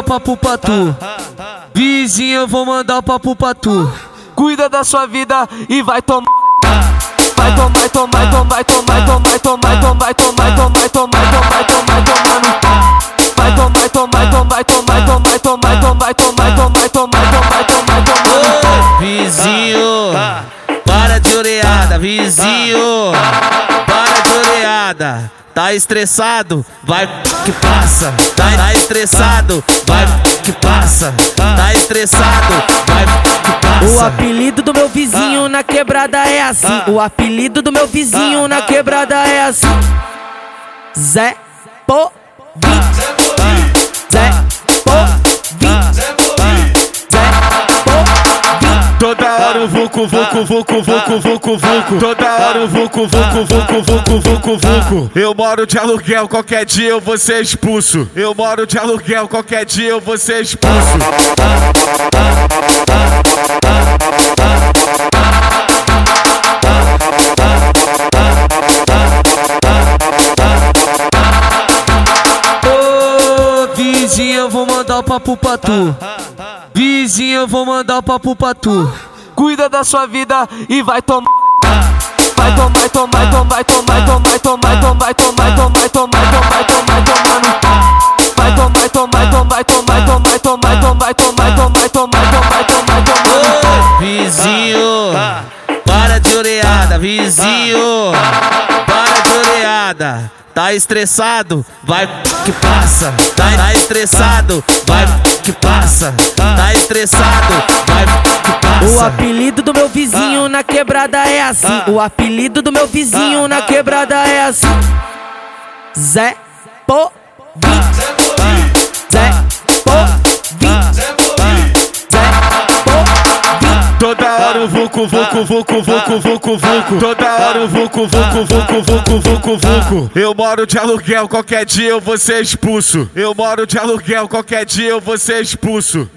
mandar papo pra tu. Vizinho, eu vou mandar papo pra tu. Cuida da sua vida e vai tomar. Vai tomar, tomar, tomar, tomar, tomar, tomar, tomar, tomar, tomar, tomar, tomar, tomar, tomar no Vai tomar, tomar, tomar, tomar, tomar, tomar, tomar, tomar, tomar, tomar, tomar, tomar, tomar Vizinho, para de oreada, vizinho, Tá estressado, vai que passa. Tá, tá estressado, vai que passa. Tá estressado, vai que passa. O apelido do meu vizinho na quebrada é assim. O apelido do meu vizinho na quebrada é assim. Zé Povinho. Vucu, vucu, vucu, vucu, vucu, vucu. Toda hora o vucu, vucu, vucu, vucu, vucu, vucu. Eu moro de aluguel, qualquer dia eu vou ser expulso. Eu moro de aluguel, qualquer dia eu vou ser expulso. Ô, vizinho, eu vou mandar o papo pra tu. Vizinho, eu vou mandar o papo pra tu. Cuida da sua vida e vai tomar. Vai tomar, tomar, tomar, tomar, tomar, tomar, tomar, tomar, tomar, tomar, tomar, tomar, tomar no Vai tomar, tomar, tomar, tomar, tomar, tomar, tomar, tomar, tomar, tomar, tomar, tomar, tomar Vizinho, para de oreada, vizinho, para de oreada. Tá estressado, vai que passa. Tá, tá estressado, vai que passa. Tá estressado, vai que passa. O apelido do meu vizinho na quebrada é assim. O apelido do meu vizinho na quebrada é assim. Zé Povinho. Zé Povinho. Toda hora o vucu, vucu, vucu, vucu, vucu, vucu. Toda hora o vucu, vucu, vucu, vucu, vucu, vucu. Eu moro de aluguel, qualquer dia eu vou ser expulso. Eu moro de aluguel, qualquer dia eu vou ser expulso.